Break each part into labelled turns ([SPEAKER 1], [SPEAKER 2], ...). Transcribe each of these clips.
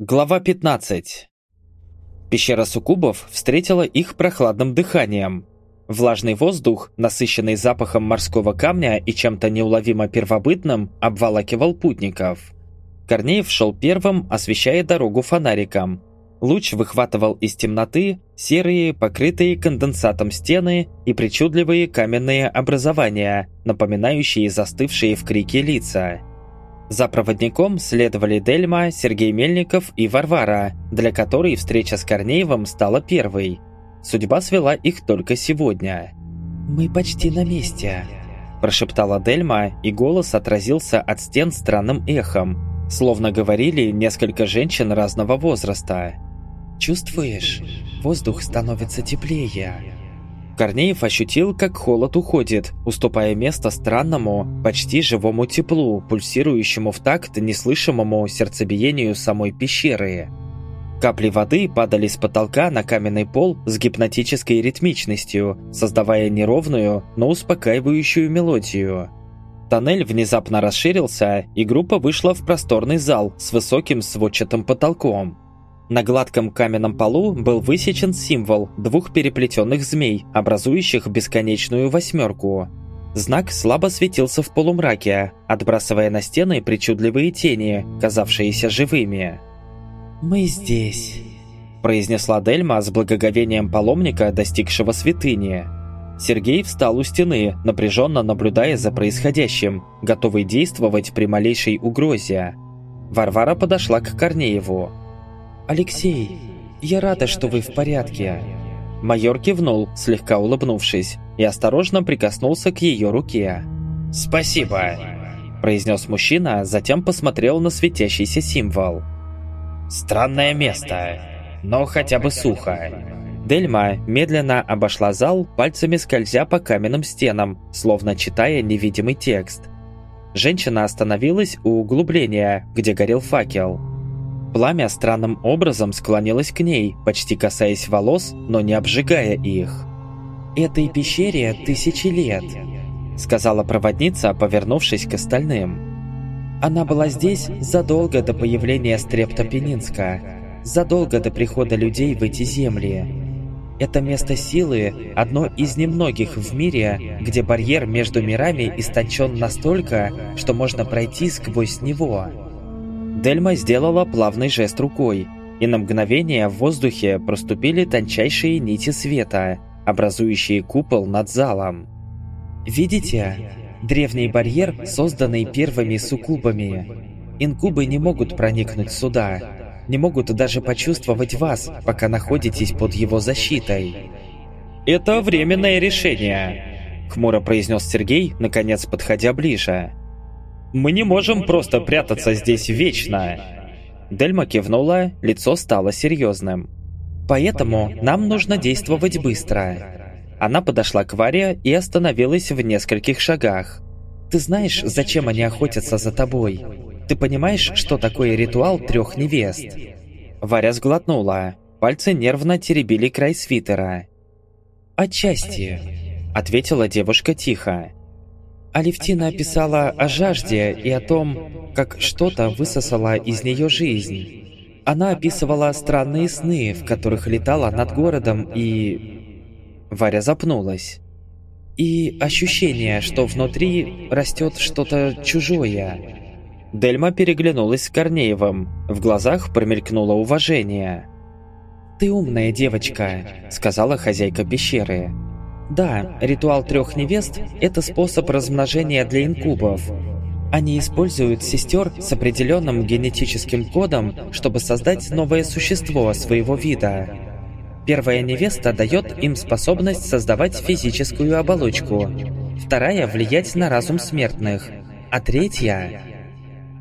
[SPEAKER 1] Глава 15. Пещера суккубов встретила их прохладным дыханием. Влажный воздух, насыщенный запахом морского камня и чем-то неуловимо первобытным, обволакивал путников. Корнеев шел первым, освещая дорогу фонариком. Луч выхватывал из темноты серые, покрытые конденсатом стены и причудливые каменные образования, напоминающие застывшие в крике лица. За проводником следовали Дельма, Сергей Мельников и Варвара, для которой встреча с Корнеевым стала первой. Судьба свела их только сегодня.
[SPEAKER 2] «Мы почти на месте», –
[SPEAKER 1] прошептала Дельма, и голос отразился от стен странным эхом, словно говорили несколько женщин разного возраста.
[SPEAKER 2] «Чувствуешь? Воздух становится теплее».
[SPEAKER 1] Корнеев ощутил, как холод уходит, уступая место странному, почти живому теплу, пульсирующему в такт неслышимому сердцебиению самой пещеры. Капли воды падали с потолка на каменный пол с гипнотической ритмичностью, создавая неровную, но успокаивающую мелодию. Тоннель внезапно расширился, и группа вышла в просторный зал с высоким сводчатым потолком. На гладком каменном полу был высечен символ двух переплетенных змей, образующих бесконечную восьмерку. Знак слабо светился в полумраке, отбрасывая на стены причудливые тени, казавшиеся живыми.
[SPEAKER 2] «Мы здесь», –
[SPEAKER 1] произнесла Дельма с благоговением паломника, достигшего святыни. Сергей встал у стены, напряженно наблюдая за происходящим, готовый действовать при малейшей угрозе. Варвара подошла к Корнееву.
[SPEAKER 2] «Алексей, я рада, что вы в порядке».
[SPEAKER 1] Майор кивнул, слегка улыбнувшись, и осторожно прикоснулся к ее руке.
[SPEAKER 3] «Спасибо», –
[SPEAKER 1] произнес мужчина, затем посмотрел на светящийся символ.
[SPEAKER 3] «Странное место, но хотя бы сухо».
[SPEAKER 1] Дельма медленно обошла зал, пальцами скользя по каменным стенам, словно читая невидимый текст. Женщина остановилась у углубления, где горел факел. Пламя странным образом склонилось к ней, почти касаясь волос, но не обжигая их.
[SPEAKER 2] «Этой пещере тысячи лет», —
[SPEAKER 1] сказала проводница, повернувшись к остальным.
[SPEAKER 2] «Она была здесь задолго до появления Стрептопенинска, задолго до прихода людей в эти земли. Это место силы – одно из немногих в мире, где барьер между мирами истончен настолько, что можно пройти сквозь него».
[SPEAKER 1] Дельма сделала плавный жест рукой, и на мгновение в воздухе проступили тончайшие нити света, образующие купол над залом.
[SPEAKER 2] «Видите? Древний барьер, созданный первыми суккубами. Инкубы не могут проникнуть сюда, не могут даже почувствовать вас, пока находитесь под его защитой».
[SPEAKER 1] «Это временное решение», — хмуро произнес Сергей, наконец подходя ближе. Мы не можем просто прятаться здесь вечно!» Дельма кивнула, лицо стало серьезным.
[SPEAKER 2] «Поэтому нам нужно действовать быстро».
[SPEAKER 1] Она подошла к Варе и остановилась в нескольких шагах.
[SPEAKER 2] «Ты знаешь, зачем они охотятся за тобой? Ты понимаешь, что такое ритуал трех невест?»
[SPEAKER 1] Варя сглотнула. Пальцы нервно теребили край свитера.
[SPEAKER 2] «Отчасти», —
[SPEAKER 1] ответила девушка тихо.
[SPEAKER 2] Алевтина описала о жажде и о том, как что-то высосало из нее жизнь. Она описывала странные сны, в которых летала над городом и...
[SPEAKER 1] Варя запнулась.
[SPEAKER 2] И ощущение, что внутри растет что-то чужое.
[SPEAKER 1] Дельма переглянулась с Корнеевым. В глазах промелькнуло уважение.
[SPEAKER 2] «Ты умная девочка», — сказала хозяйка пещеры. Да, ритуал трех невест – это способ размножения для инкубов. Они используют сестер с определенным генетическим кодом, чтобы создать новое существо своего вида. Первая невеста дает им способность создавать физическую оболочку, вторая – влиять на разум смертных, а третья…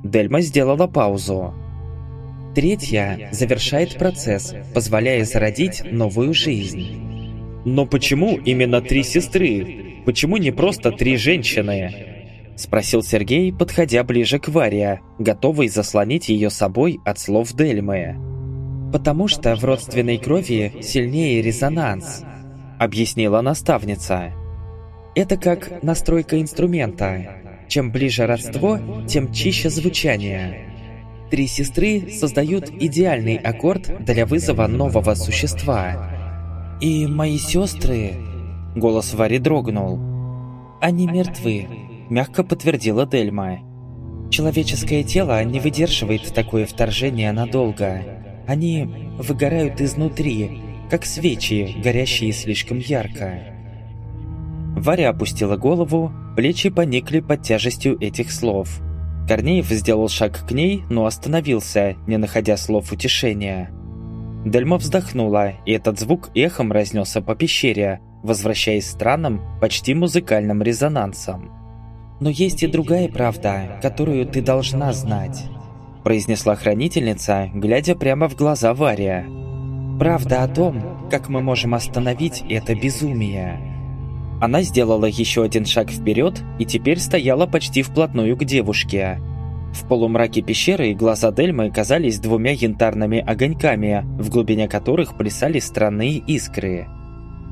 [SPEAKER 1] Дельма сделала паузу.
[SPEAKER 2] Третья завершает процесс, позволяя зародить новую жизнь.
[SPEAKER 1] Но почему именно три сестры? Почему не просто три женщины? Спросил Сергей, подходя ближе к Варе, готовый заслонить ее собой от слов Дельмы.
[SPEAKER 2] «Потому что в родственной крови сильнее резонанс», — объяснила наставница. «Это как настройка инструмента. Чем ближе родство, тем чище звучание.
[SPEAKER 1] Три сестры создают идеальный аккорд для вызова нового существа. И мои сестры... Голос Вари дрогнул. Они мертвы, мягко подтвердила Дельма. Человеческое тело не выдерживает такое вторжение надолго. Они выгорают изнутри, как свечи, горящие слишком ярко. Варя опустила голову, плечи поникли под тяжестью этих слов. Корнеев сделал шаг к ней, но остановился, не находя слов утешения. Дельма вздохнула, и этот звук эхом разнесся по пещере, возвращаясь странным, почти музыкальным резонансом. «Но есть и другая правда, которую ты должна знать», произнесла хранительница, глядя прямо в глаза Вария. «Правда о том, как мы можем остановить это безумие». Она сделала еще один шаг вперед и теперь стояла почти вплотную к девушке. В полумраке пещеры глаза Дельмы казались двумя янтарными огоньками, в глубине которых плясали странные искры.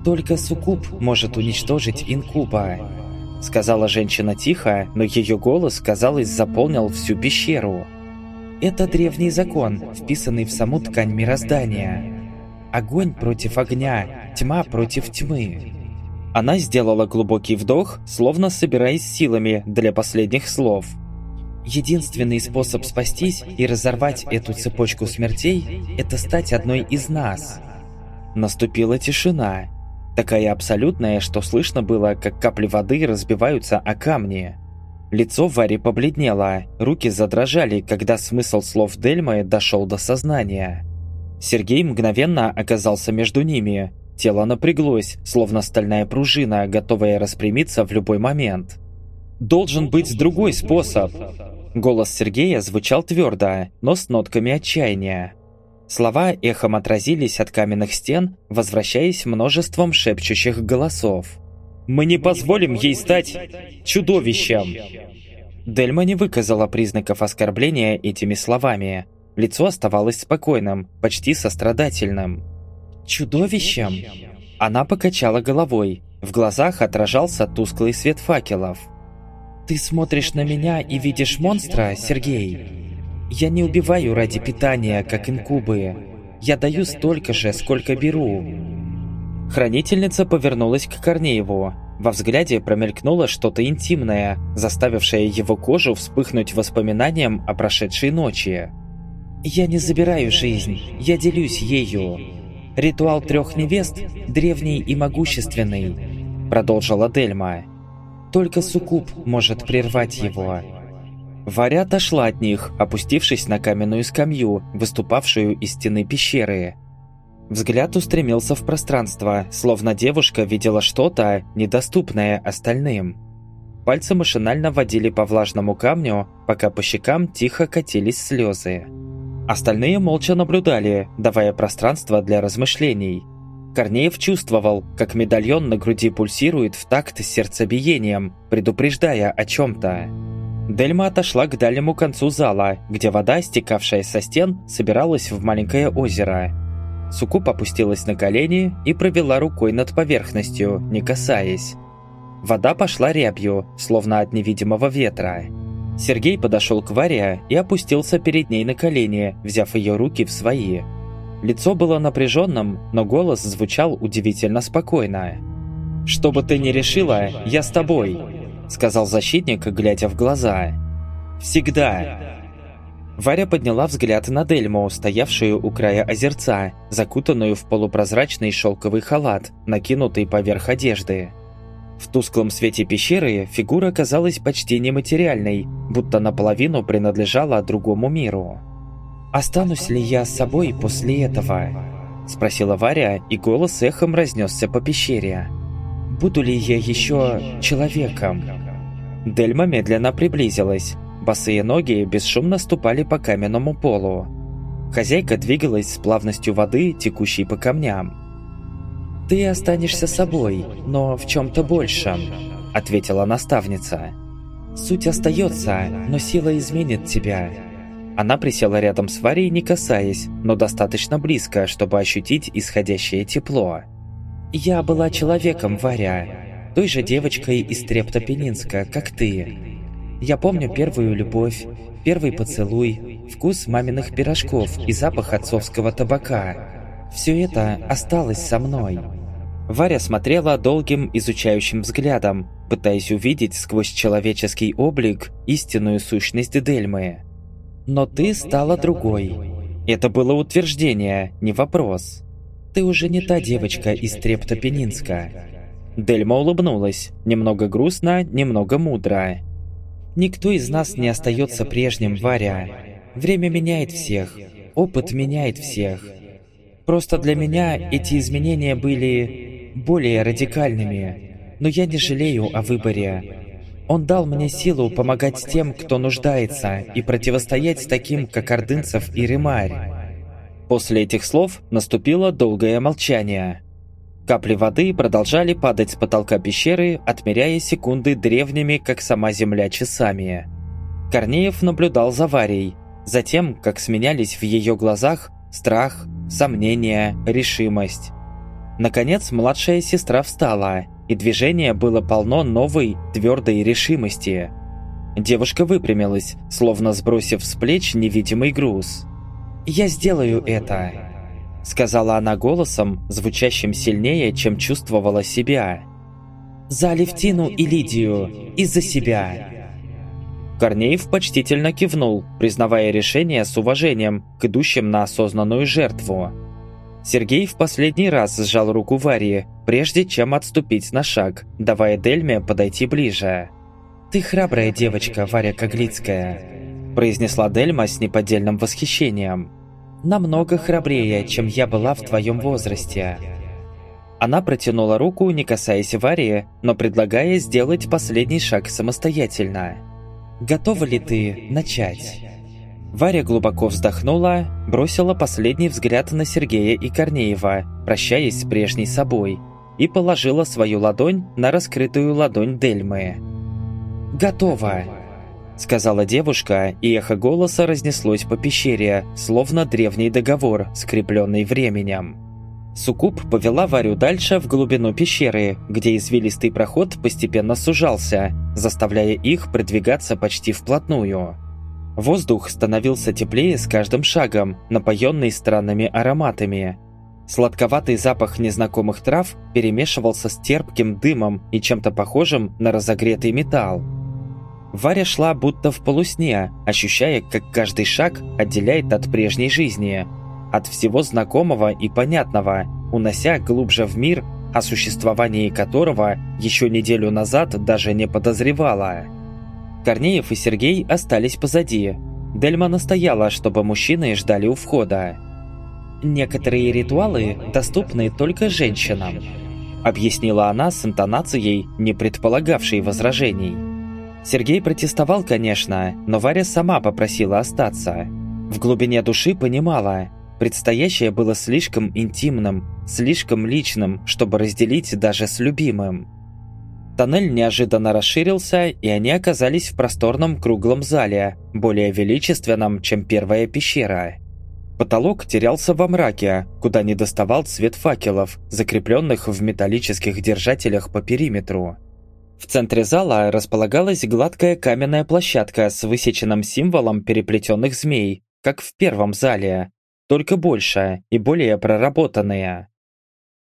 [SPEAKER 1] «Только суккуб может уничтожить инкуба», — сказала женщина тихо, но ее голос, казалось, заполнил всю пещеру. «Это древний закон, вписанный в саму ткань мироздания. Огонь против огня, тьма против тьмы». Она сделала глубокий вдох, словно собираясь силами для последних слов. Единственный способ спастись и разорвать эту цепочку смертей – это стать одной из нас. Наступила тишина. Такая абсолютная, что слышно было, как капли воды разбиваются о камни. Лицо Вари побледнело, руки задрожали, когда смысл слов Дельмы дошел до сознания. Сергей мгновенно оказался между ними, Тело напряглось, словно стальная пружина, готовая распрямиться в любой момент. «Должен быть другой способ!» Голос Сергея звучал твердо, но с нотками отчаяния. Слова эхом отразились от каменных стен, возвращаясь множеством шепчущих голосов. «Мы не позволим ей стать чудовищем!» Дельма не выказала признаков оскорбления этими словами. Лицо оставалось спокойным, почти сострадательным. «Чудовищем?» Она покачала головой. В глазах отражался тусклый свет факелов. «Ты смотришь на меня и видишь монстра, Сергей? Я не убиваю ради питания, как инкубы. Я даю столько же, сколько беру». Хранительница повернулась к Корнееву. Во взгляде промелькнуло что-то интимное, заставившее его кожу вспыхнуть воспоминанием о прошедшей ночи. «Я не забираю жизнь, я делюсь ею. Ритуал трех невест древний и могущественный, продолжила Дельма. Только суккуб может прервать его. Варя отошла от них, опустившись на каменную скамью, выступавшую из стены пещеры. Взгляд устремился в пространство, словно девушка видела что-то, недоступное остальным. Пальцы машинально водили по влажному камню, пока по щекам тихо катились слезы. Остальные молча наблюдали, давая пространство для размышлений. Корнеев чувствовал, как медальон на груди пульсирует в такт с сердцебиением, предупреждая о чем-то. Дельма отошла к дальнему концу зала, где вода, стекавшая со стен, собиралась в маленькое озеро. Сукуп опустилась на колени и провела рукой над поверхностью, не касаясь. Вода пошла рябью, словно от невидимого ветра. Сергей подошел к Варе и опустился перед ней на колени, взяв ее руки в свои. Лицо было напряженным, но голос звучал удивительно спокойно. «Что бы ты ни решила, я с тобой», — сказал защитник, глядя в глаза. «Всегда». Варя подняла взгляд на Дельму, стоявшую у края озерца, закутанную в полупрозрачный шелковый халат, накинутый поверх одежды. В тусклом свете пещеры фигура казалась почти нематериальной, будто наполовину принадлежала другому миру. «Останусь ли я с собой после этого?» – спросила Варя, и голос эхом разнесся по пещере. «Буду ли я еще человеком?» Дельма медленно приблизилась. Босые ноги бесшумно ступали по каменному полу. Хозяйка двигалась с плавностью воды, текущей по камням. «Ты останешься собой, но в чем-то большем», — ответила наставница. «Суть остается, но сила изменит тебя». Она присела рядом с Варей, не касаясь, но достаточно близко, чтобы ощутить исходящее тепло. «Я была человеком, Варя, той же девочкой из Трептопенинска, как ты. Я помню первую любовь, первый поцелуй,
[SPEAKER 2] вкус маминых пирожков и запах отцовского табака. Все это осталось со мной.
[SPEAKER 1] Варя смотрела долгим изучающим взглядом, пытаясь увидеть сквозь человеческий облик истинную сущность Дельмы.
[SPEAKER 2] «Но ты стала другой».
[SPEAKER 1] Это было утверждение, не вопрос.
[SPEAKER 2] «Ты уже не та девочка из Трептопенинска».
[SPEAKER 1] Дельма улыбнулась, немного грустно, немного мудро.
[SPEAKER 2] «Никто из нас не остается прежним, Варя. Время меняет всех, опыт меняет всех. Просто для меня эти изменения были более радикальными, но я не жалею о выборе. Он дал мне силу помогать тем, кто нуждается, и противостоять таким, как Ордынцев и Ремарь.
[SPEAKER 1] После этих слов наступило долгое молчание. Капли воды продолжали падать с потолка пещеры, отмеряя секунды древними, как сама земля, часами. Корнеев наблюдал за Варей, за тем, как сменялись в ее глазах страх, сомнение, решимость. Наконец, младшая сестра встала, и движение было полно новой, твердой решимости. Девушка выпрямилась, словно сбросив с плеч невидимый груз.
[SPEAKER 2] «Я сделаю это», — сказала она голосом, звучащим сильнее, чем чувствовала себя. «За Алевтину и Лидию, и за себя».
[SPEAKER 1] Корнеев почтительно кивнул, признавая решение с уважением к идущим на осознанную жертву. Сергей в последний раз сжал руку Варии, прежде чем отступить на шаг, давая Дельме подойти ближе.
[SPEAKER 2] «Ты храбрая девочка, Варя Коглицкая», произнесла Дельма с неподдельным восхищением. «Намного храбрее, чем я была в твоем возрасте».
[SPEAKER 1] Она протянула руку, не касаясь Варии, но предлагая сделать последний шаг самостоятельно.
[SPEAKER 2] «Готова ли ты начать?»
[SPEAKER 1] Варя глубоко вздохнула, бросила последний взгляд на Сергея и Корнеева, прощаясь с прежней собой, и положила свою ладонь на раскрытую ладонь Дельмы.
[SPEAKER 2] «Готово!»
[SPEAKER 1] — сказала девушка, и эхо голоса разнеслось по пещере, словно древний договор, скрепленный временем. Сукуб повела Варю дальше в глубину пещеры, где извилистый проход постепенно сужался, заставляя их продвигаться почти вплотную. Воздух становился теплее с каждым шагом, напоенный странными ароматами. Сладковатый запах незнакомых трав перемешивался с терпким дымом и чем-то похожим на разогретый металл. Варя шла будто в полусне, ощущая, как каждый шаг отделяет от прежней жизни, от всего знакомого и понятного, унося глубже в мир, о существовании которого еще неделю назад даже не подозревала. Корнеев и Сергей остались позади. Дельма настояла, чтобы мужчины ждали у входа.
[SPEAKER 2] «Некоторые ритуалы доступны только женщинам»,
[SPEAKER 1] объяснила она с интонацией, не предполагавшей возражений. Сергей протестовал, конечно, но Варя сама попросила остаться. В глубине души понимала, предстоящее было слишком интимным, слишком личным, чтобы разделить даже с любимым. Тоннель неожиданно расширился, и они оказались в просторном круглом зале, более величественном, чем первая пещера. Потолок терялся во мраке, куда не доставал цвет факелов, закрепленных в металлических держателях по периметру. В центре зала располагалась гладкая каменная площадка с высеченным символом переплетенных змей, как в первом зале, только больше и более проработанные.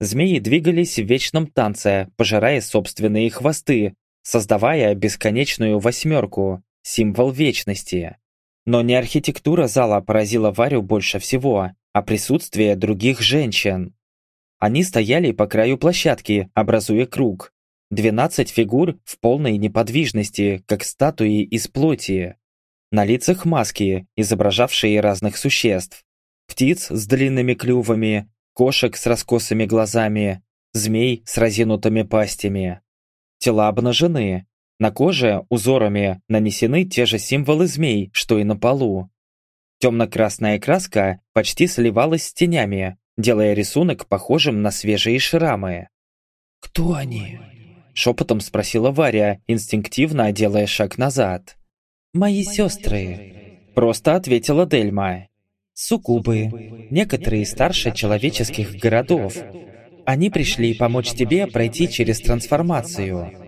[SPEAKER 1] Змеи двигались в вечном танце, пожирая собственные хвосты, создавая бесконечную восьмерку, символ вечности. Но не архитектура зала поразила Варю больше всего, а присутствие других женщин. Они стояли по краю площадки, образуя круг. Двенадцать фигур в полной неподвижности, как статуи из плоти. На лицах маски, изображавшие разных существ. Птиц с длинными клювами, кошек с раскосыми глазами, змей с разинутыми пастями. Тела обнажены. На коже узорами нанесены те же символы змей, что и на полу. Темно-красная краска почти сливалась с тенями, делая рисунок похожим на свежие шрамы.
[SPEAKER 2] «Кто они?»
[SPEAKER 1] Шепотом спросила Варя, инстинктивно делая шаг назад.
[SPEAKER 2] «Мои сестры», –
[SPEAKER 1] просто ответила Дельма.
[SPEAKER 2] Суккубы, некоторые старше человеческих городов. Они пришли помочь тебе пройти через трансформацию.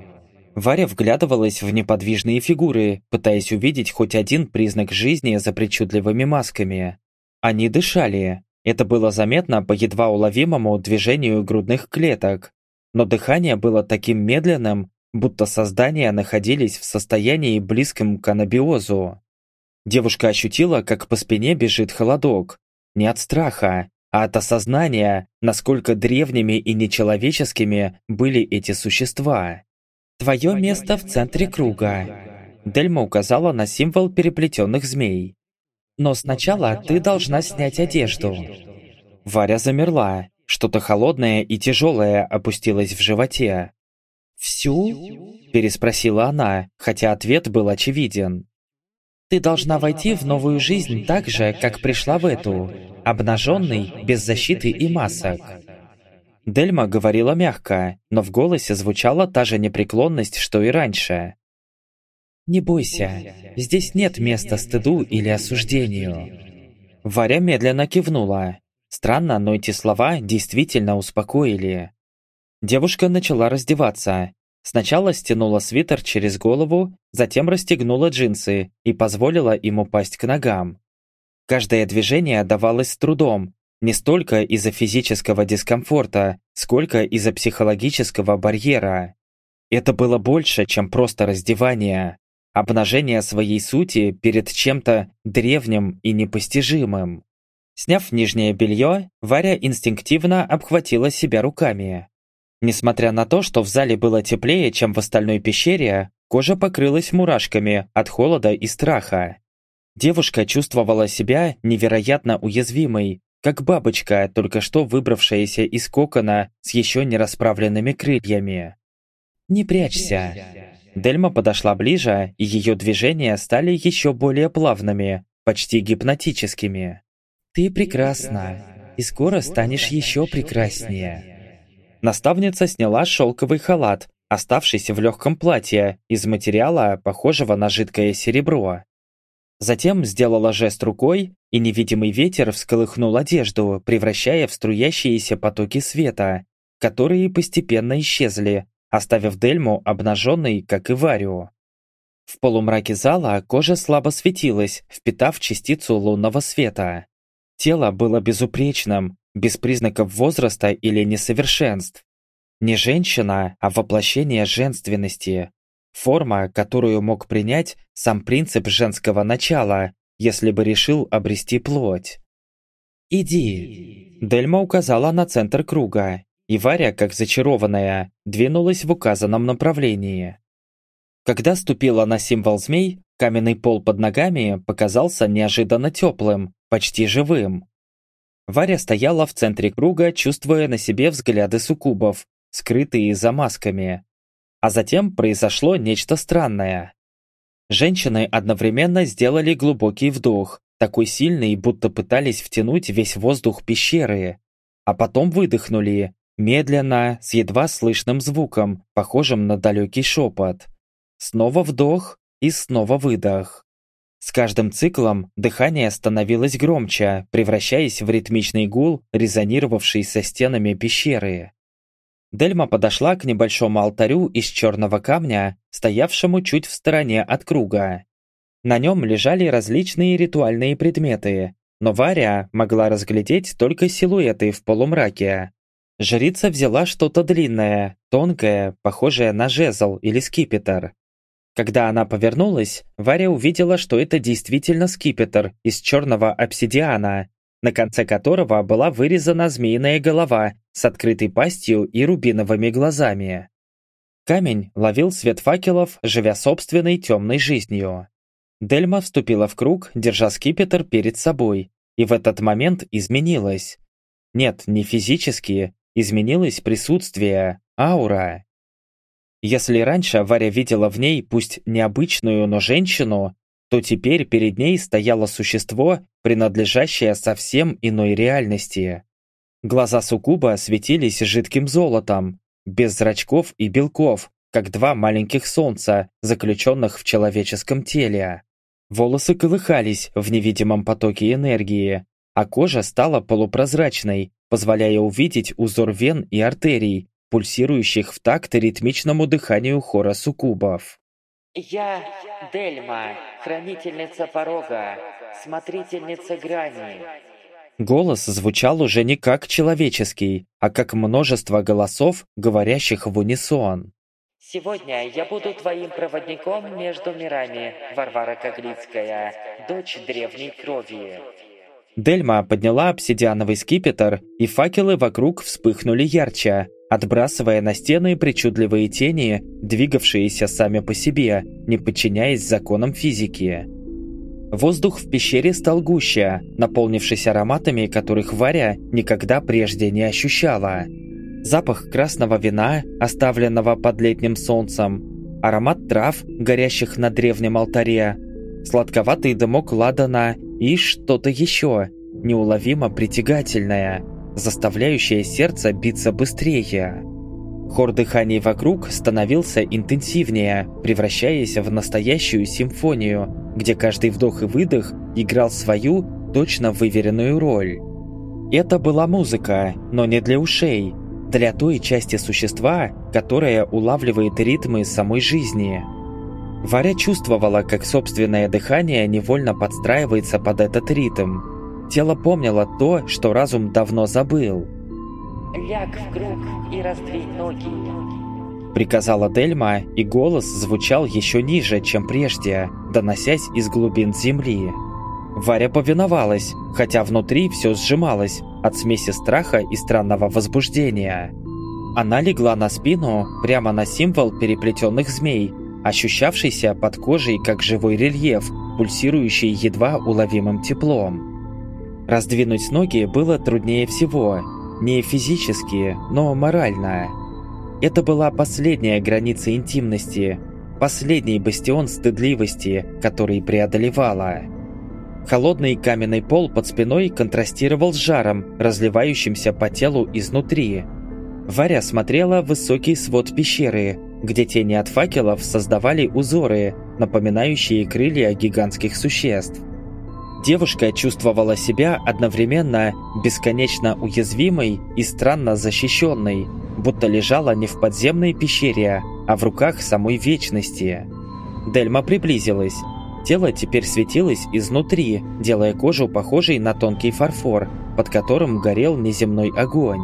[SPEAKER 1] Варя вглядывалась в неподвижные фигуры, пытаясь увидеть хоть один признак жизни за причудливыми масками. Они дышали. Это было заметно по едва уловимому движению грудных клеток. Но дыхание было таким медленным, будто создания находились в состоянии близком к анабиозу. Девушка ощутила, как по спине бежит холодок. Не от страха, а от осознания, насколько древними и нечеловеческими были эти существа. «Твое место в центре круга», – Дельма указала на символ переплетенных змей. «Но сначала ты должна снять одежду». Варя замерла. Что-то холодное и тяжелое опустилось в животе. «Всю?» – переспросила она, хотя ответ был очевиден. «Ты должна войти в новую жизнь так же, как пришла в эту, обнаженный, без защиты и масок. Дельма говорила мягко, но в голосе звучала та же непреклонность, что и раньше. «Не бойся, здесь нет места стыду или осуждению». Варя медленно кивнула. Странно, но эти слова действительно успокоили. Девушка начала раздеваться. Сначала стянула свитер через голову, затем расстегнула джинсы и позволила им упасть к ногам. Каждое движение давалось с трудом, не столько из-за физического дискомфорта, сколько из-за психологического барьера. Это было больше, чем просто раздевание. Обнажение своей сути перед чем-то древним и непостижимым. Сняв нижнее белье, Варя инстинктивно обхватила себя руками. Несмотря на то, что в зале было теплее, чем в остальной пещере, кожа покрылась мурашками от холода и страха. Девушка чувствовала себя невероятно уязвимой, как бабочка, только что выбравшаяся из кокона с еще не расправленными крыльями. «Не прячься!» Дельма подошла ближе, и ее движения стали еще более плавными, почти гипнотическими. «Ты прекрасна, и скоро станешь еще прекраснее!» Наставница сняла шелковый халат, оставшийся в легком платье из материала, похожего на жидкое серебро. Затем сделала жест рукой, и невидимый ветер всколыхнул одежду, превращая в струящиеся потоки света, которые постепенно исчезли, оставив Дельму обнаженной, как и Варю. В полумраке зала кожа слабо светилась, впитав частицу лунного света. Тело было безупречным, без признаков возраста или несовершенств. Не женщина, а воплощение женственности, Форма, которую мог принять сам принцип женского начала, если бы решил обрести плоть. «Иди!» Дельма указала на центр круга, и Варя, как зачарованная, двинулась в указанном направлении. Когда ступила на символ змей, каменный пол под ногами показался неожиданно теплым, почти живым. Варя стояла в центре круга, чувствуя на себе взгляды суккубов, скрытые за масками. А затем произошло нечто странное. Женщины одновременно сделали глубокий вдох, такой сильный, будто пытались втянуть весь воздух пещеры, а потом выдохнули, медленно, с едва слышным звуком, похожим на далекий шепот. Снова вдох и снова выдох. С каждым циклом дыхание становилось громче, превращаясь в ритмичный гул, резонировавший со стенами пещеры. Дельма подошла к небольшому алтарю из черного камня, стоявшему чуть в стороне от круга. На нем лежали различные ритуальные предметы, но Варя могла разглядеть только силуэты в полумраке. Жрица взяла что-то длинное, тонкое, похожее на жезл или скипетр. Когда она повернулась, Варя увидела, что это действительно скипетр из черного обсидиана, на конце которого была вырезана змеиная голова с открытой пастью и рубиновыми глазами. Камень ловил свет факелов, живя собственной темной жизнью. Дельма вступила в круг, держа скипетр перед собой, и в этот момент изменилась. Нет, не физически, изменилось присутствие, аура. Если раньше Варя видела в ней пусть необычную, но женщину, то теперь перед ней стояло существо, принадлежащее совсем иной реальности. Глаза Сукуба светились жидким золотом, без зрачков и белков, как два маленьких солнца, заключенных в человеческом теле. Волосы колыхались в невидимом потоке энергии, а кожа стала полупрозрачной, позволяя увидеть узор вен и артерий, пульсирующих в такт ритмичному дыханию хора суккубов.
[SPEAKER 2] «Я Дельма, хранительница порога, смотрительница грани».
[SPEAKER 1] Голос звучал уже не как человеческий, а как множество голосов, говорящих в унисон.
[SPEAKER 2] «Сегодня я буду твоим проводником между мирами, Варвара Коглицкая, дочь древней крови».
[SPEAKER 1] Дельма подняла обсидиановый скипетр, и факелы вокруг вспыхнули ярче, отбрасывая на стены причудливые тени, двигавшиеся сами по себе, не подчиняясь законам физики. Воздух в пещере стал гуще, наполнившись ароматами, которых Варя никогда прежде не ощущала. Запах красного вина, оставленного под летним солнцем, аромат трав, горящих на древнем алтаре, сладковатый дымок ладана и что-то еще, неуловимо притягательное, заставляющее сердце биться быстрее. Хор дыханий вокруг становился интенсивнее, превращаясь в настоящую симфонию, где каждый вдох и выдох играл свою, точно выверенную роль. Это была музыка, но не для ушей, для той части существа, которая улавливает ритмы самой жизни. Варя чувствовала, как собственное дыхание невольно подстраивается под этот ритм. Тело помнило то, что разум давно забыл.
[SPEAKER 2] «Ляг в круг и раздвинь ноги»,
[SPEAKER 1] приказала Дельма, и голос звучал еще ниже, чем прежде, доносясь из глубин земли. Варя повиновалась, хотя внутри все сжималось от смеси страха и странного возбуждения. Она легла на спину, прямо на символ переплетенных змей, ощущавшийся под кожей как живой рельеф, пульсирующий едва уловимым теплом. Раздвинуть ноги было труднее всего, не физически, но морально. Это была последняя граница интимности, последний бастион стыдливости, который преодолевала. Холодный каменный пол под спиной контрастировал с жаром, разливающимся по телу изнутри. Варя смотрела высокий свод пещеры, где тени от факелов создавали узоры, напоминающие крылья гигантских существ. Девушка чувствовала себя одновременно бесконечно уязвимой и странно защищенной, будто лежала не в подземной пещере, а в руках самой вечности. Дельма приблизилась. Тело теперь светилось изнутри, делая кожу похожей на тонкий фарфор, под которым горел неземной огонь.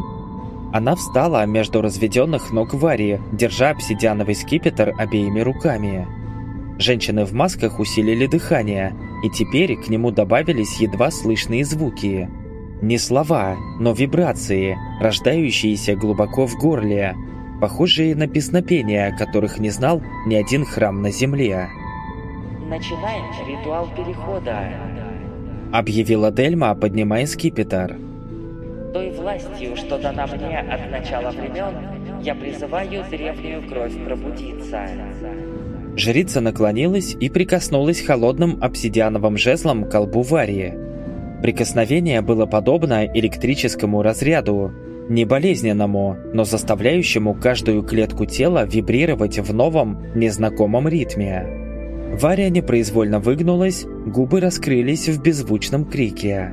[SPEAKER 1] Она встала между разведенных ног Вари, держа обсидиановый скипетр обеими руками. Женщины в масках усилили дыхание, и теперь к нему добавились едва слышные звуки – не слова, но вибрации, рождающиеся глубоко в горле, похожие на песнопения, которых не знал ни один храм на земле.
[SPEAKER 2] «Начинаем ритуал перехода», —
[SPEAKER 1] объявила Дельма, поднимая скипетр.
[SPEAKER 2] «Той властью, что дана мне от начала времен, я призываю древнюю кровь пробудиться».
[SPEAKER 1] Жрица наклонилась и прикоснулась холодным обсидиановым жезлом к колбу Варии. Прикосновение было подобно электрическому разряду, не болезненному, но заставляющему каждую клетку тела вибрировать в новом, незнакомом ритме. Варя непроизвольно выгнулась, губы раскрылись в беззвучном крике.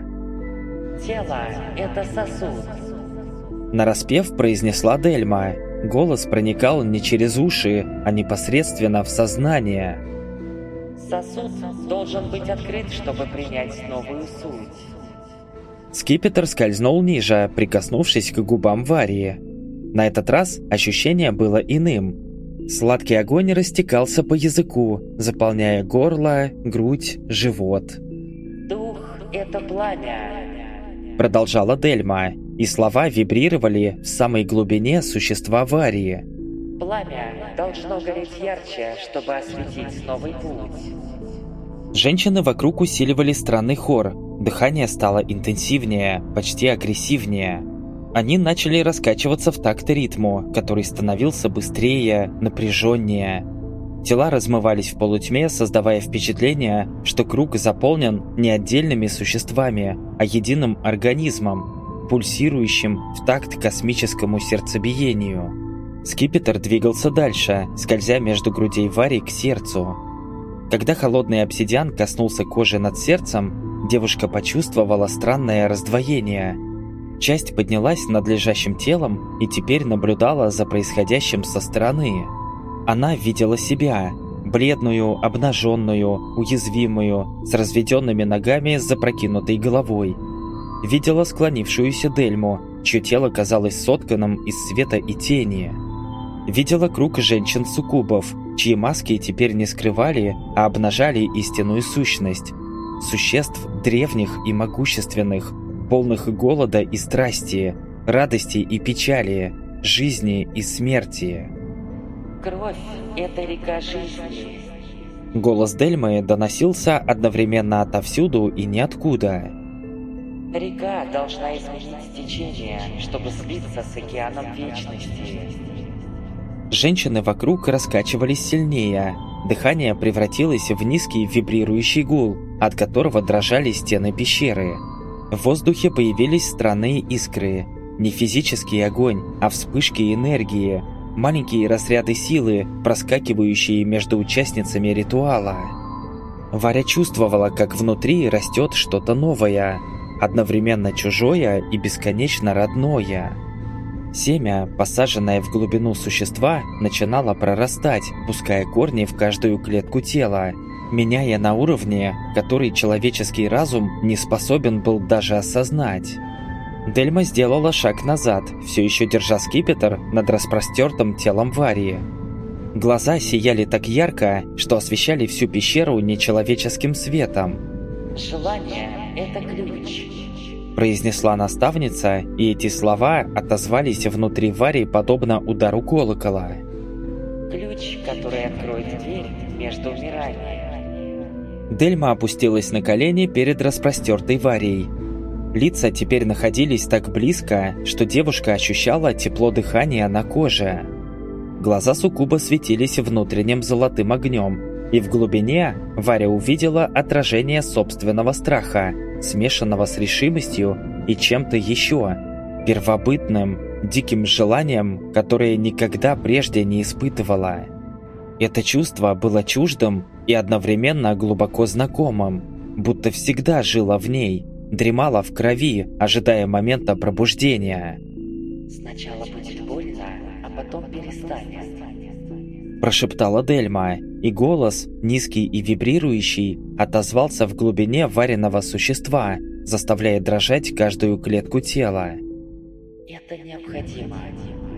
[SPEAKER 2] «Тело – это сосуд!»
[SPEAKER 1] Нараспев произнесла Дельма. Голос проникал не через уши, а непосредственно в сознание.
[SPEAKER 2] Сосуд должен быть открыт, чтобы принять новую суть.
[SPEAKER 1] Скипетр скользнул ниже, прикоснувшись к губам Варии. На этот раз ощущение было иным. Сладкий огонь растекался по языку, заполняя горло, грудь, живот.
[SPEAKER 2] «Дух — это пламя», —
[SPEAKER 1] продолжала Дельма, и слова вибрировали в самой глубине существа Варии.
[SPEAKER 2] Пламя должно гореть ярче, чтобы осветить новый путь.
[SPEAKER 1] Женщины вокруг усиливали странный хор. Дыхание стало интенсивнее, почти агрессивнее. Они начали раскачиваться в такт ритму, который становился быстрее, напряженнее. Тела размывались в полутьме, создавая впечатление, что круг заполнен не отдельными существами, а единым организмом, пульсирующим в такт космическому сердцебиению. Скипетр двигался дальше, скользя между грудей Вари к сердцу. Когда холодный обсидиан коснулся кожи над сердцем, девушка почувствовала странное раздвоение. Часть поднялась над лежащим телом и теперь наблюдала за происходящим со стороны. Она видела себя, бледную, обнаженную, уязвимую, с разведенными ногами с запрокинутой головой. Видела склонившуюся Дельму, чье тело казалось сотканным из света и тени. Видела круг женщин-суккубов, чьи маски теперь не скрывали, а обнажали истинную сущность. Существ древних и могущественных, полных голода и страсти, радости и печали, жизни и смерти.
[SPEAKER 2] Кровь – это река жизни.
[SPEAKER 1] Голос Дельмы доносился одновременно отовсюду и ниоткуда.
[SPEAKER 2] Река должна изменить течение, чтобы слиться с океаном вечности.
[SPEAKER 1] Женщины вокруг раскачивались сильнее. Дыхание превратилось в низкий вибрирующий гул, от которого дрожали стены пещеры. В воздухе появились странные искры. Не физический огонь, а вспышки энергии. Маленькие разряды силы, проскакивающие между участницами ритуала. Варя чувствовала, как внутри растет что-то новое, одновременно чужое и бесконечно родное. Семя, посаженное в глубину существа, начинало прорастать, пуская корни в каждую клетку тела, меняя на уровне, который человеческий разум не способен был даже осознать. Дельма сделала шаг назад, все еще держа скипетр над распростертым телом Варии. Глаза сияли так ярко, что освещали всю пещеру нечеловеческим светом.
[SPEAKER 2] «Желание – это ключ», –
[SPEAKER 1] произнесла наставница, и эти слова отозвались внутри Вари подобно удару колокола.
[SPEAKER 2] «Ключ, который откроет дверь между мирами».
[SPEAKER 1] Дельма опустилась на колени перед распростертой Варей. Лица теперь находились так близко, что девушка ощущала тепло дыхания на коже. Глаза Сукуба светились внутренним золотым огнем, и в глубине Варя увидела отражение собственного страха, смешанного с решимостью и чем-то еще, первобытным, диким желанием, которое никогда прежде не испытывала. Это чувство было чуждым и одновременно глубоко знакомым, будто всегда жило в ней, дремало в крови, ожидая момента пробуждения.
[SPEAKER 2] «Сначала будет больно, а потом перестанет»,
[SPEAKER 1] прошептала Дельма, и голос, низкий и вибрирующий, отозвался в глубине вареного существа, заставляя дрожать каждую клетку тела.
[SPEAKER 2] «Это необходимо.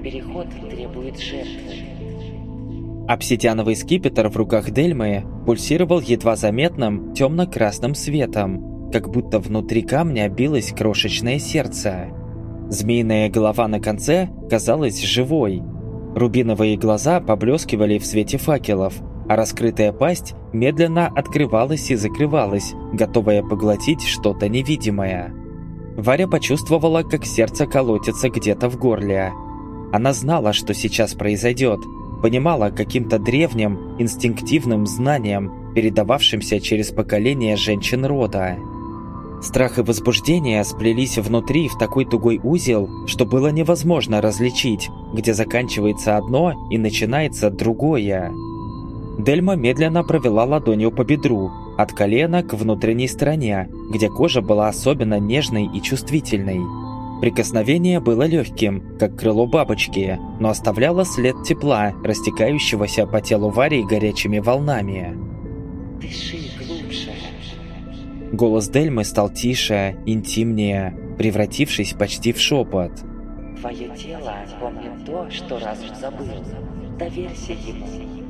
[SPEAKER 2] Переход требует жертвы».
[SPEAKER 1] Обсидиановый скипетр в руках Дельмы пульсировал едва заметным темно-красным светом, как будто внутри камня билось крошечное сердце. Змеиная голова на конце казалась живой. Рубиновые глаза поблескивали в свете факелов, а раскрытая пасть медленно открывалась и закрывалась, готовая поглотить что-то невидимое. Варя почувствовала, как сердце колотится где-то в горле. Она знала, что сейчас произойдет – понимала каким-то древним, инстинктивным знанием, передававшимся через поколения женщин рода. Страх и возбуждение сплелись внутри в такой тугой узел, что было невозможно различить, где заканчивается одно и начинается другое. Дельма медленно провела ладонью по бедру, от колена к внутренней стороне, где кожа была особенно нежной и чувствительной. Прикосновение было легким, как крыло бабочки, но оставляло след тепла, растекающегося по телу Вари горячими волнами.
[SPEAKER 2] «Дыши глубже!»
[SPEAKER 1] Голос Дельмы стал тише, интимнее, превратившись почти в шепот.
[SPEAKER 2] «Твое тело помнит то, что разум забыл. Доверься ему!»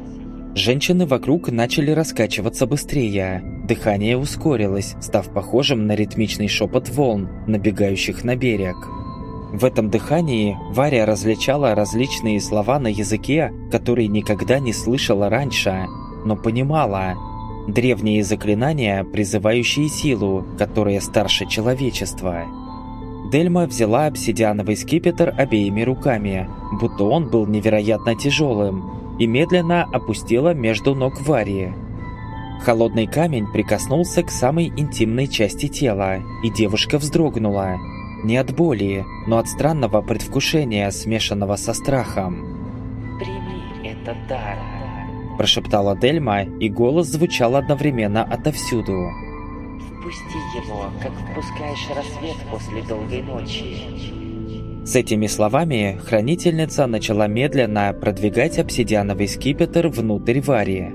[SPEAKER 1] Женщины вокруг начали раскачиваться быстрее. Дыхание ускорилось, став похожим на ритмичный шепот волн, набегающих на берег. В этом дыхании Варя различала различные слова на языке, которые никогда не слышала раньше, но понимала. Древние заклинания, призывающие силу, которая старше человечества. Дельма взяла обсидиановый скипетр обеими руками, будто он был невероятно тяжелым, и медленно опустила между ног Варии. Холодный камень прикоснулся к самой интимной части тела, и девушка вздрогнула. Не от боли, но от странного предвкушения, смешанного со страхом.
[SPEAKER 2] «Прими этот дар», –
[SPEAKER 1] прошептала Дельма, и голос звучал одновременно отовсюду.
[SPEAKER 2] Впусти его, как впускаешь рассвет после долгой ночи.
[SPEAKER 1] С этими словами хранительница начала медленно продвигать обсидиановый скипетр внутрь Варии.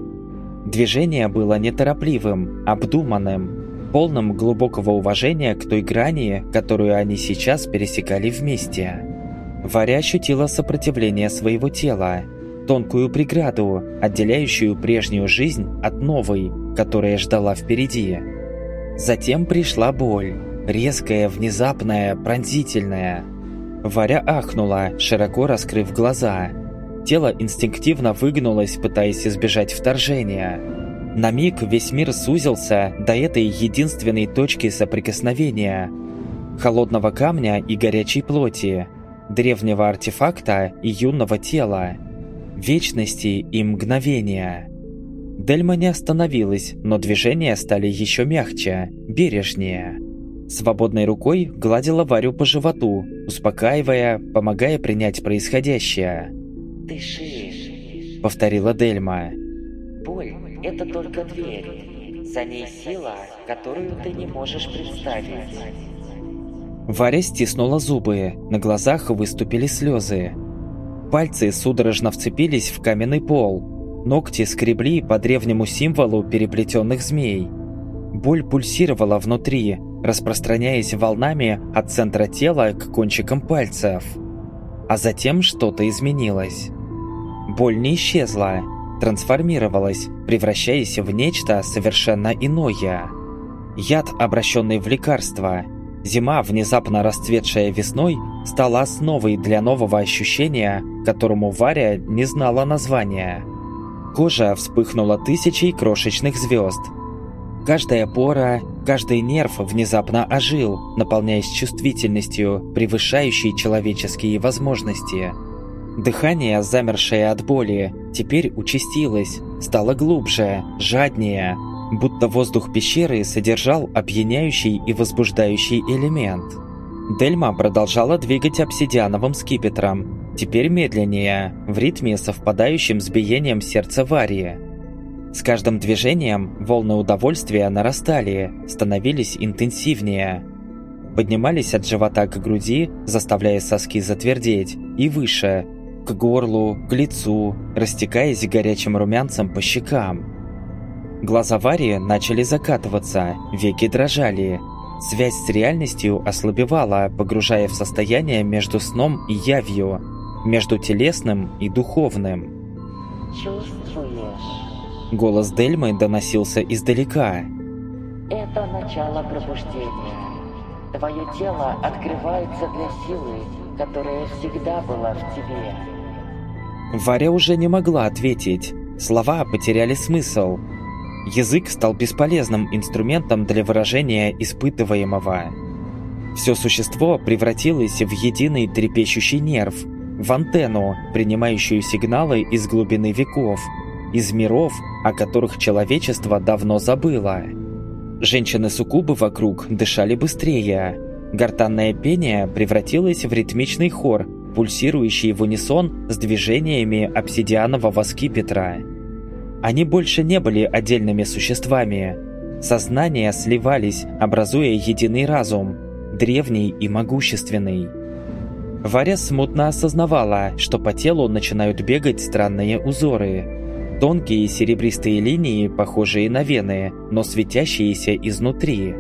[SPEAKER 1] Движение было неторопливым, обдуманным, полным глубокого уважения к той грани, которую они сейчас пересекали вместе. Варя ощутила сопротивление своего тела, тонкую преграду, отделяющую прежнюю жизнь от новой, которая ждала впереди. Затем пришла боль, резкая, внезапная, пронзительная – Варя ахнула, широко раскрыв глаза. Тело инстинктивно выгнулось, пытаясь избежать вторжения. На миг весь мир сузился до этой единственной точки соприкосновения. Холодного камня и горячей плоти, древнего артефакта и юного тела, вечности и мгновения. Дельма не остановилась, но движения стали еще мягче, бережнее. Свободной рукой гладила Варю по животу, успокаивая, помогая принять происходящее.
[SPEAKER 2] «Дыши», —
[SPEAKER 1] повторила Дельма.
[SPEAKER 2] «Боль — это только дверь. За ней сила, которую ты не можешь представить».
[SPEAKER 1] Варя стиснула зубы, на глазах выступили слезы. Пальцы судорожно вцепились в каменный пол. Ногти скребли по древнему символу переплетенных змей. Боль пульсировала внутри, распространяясь волнами от центра тела к кончикам пальцев. А затем что-то изменилось. Боль не исчезла, трансформировалась, превращаясь в нечто совершенно иное. Яд, обращенный в лекарство. Зима, внезапно расцветшая весной, стала основой для нового ощущения, которому Варя не знала названия. Кожа вспыхнула тысячей крошечных звезд – Каждая пора, каждый нерв внезапно ожил, наполняясь чувствительностью, превышающей человеческие возможности. Дыхание, замершее от боли, теперь участилось, стало глубже, жаднее, будто воздух пещеры содержал опьяняющий и возбуждающий элемент. Дельма продолжала двигать обсидиановым скипетром, теперь медленнее, в ритме, совпадающем с биением сердца Варии. С каждым движением волны удовольствия нарастали, становились интенсивнее. Поднимались от живота к груди, заставляя соски затвердеть, и выше, к горлу, к лицу, растекаясь горячим румянцем по щекам. Глаза Варии начали закатываться, веки дрожали. Связь с реальностью ослабевала, погружая в состояние между сном и явью, между телесным и духовным.
[SPEAKER 2] «Чувствуешь?»
[SPEAKER 1] Голос Дельмы доносился издалека.
[SPEAKER 2] Это начало пробуждения. Твое тело открывается для силы, которая всегда была в тебе.
[SPEAKER 1] Варя уже не могла ответить. Слова потеряли смысл. Язык стал бесполезным инструментом для выражения испытываемого. Все существо превратилось в единый трепещущий нерв, в антенну, принимающую сигналы из глубины веков, из миров, о которых человечество давно забыло. Женщины-суккубы вокруг дышали быстрее. Гортанное пение превратилось в ритмичный хор, пульсирующий в унисон с движениями обсидианового скипетра. Они больше не были отдельными существами. Сознания сливались, образуя единый разум, древний и могущественный. Варя смутно осознавала, что по телу начинают бегать странные узоры – Тонкие серебристые линии, похожие на вены, но светящиеся изнутри.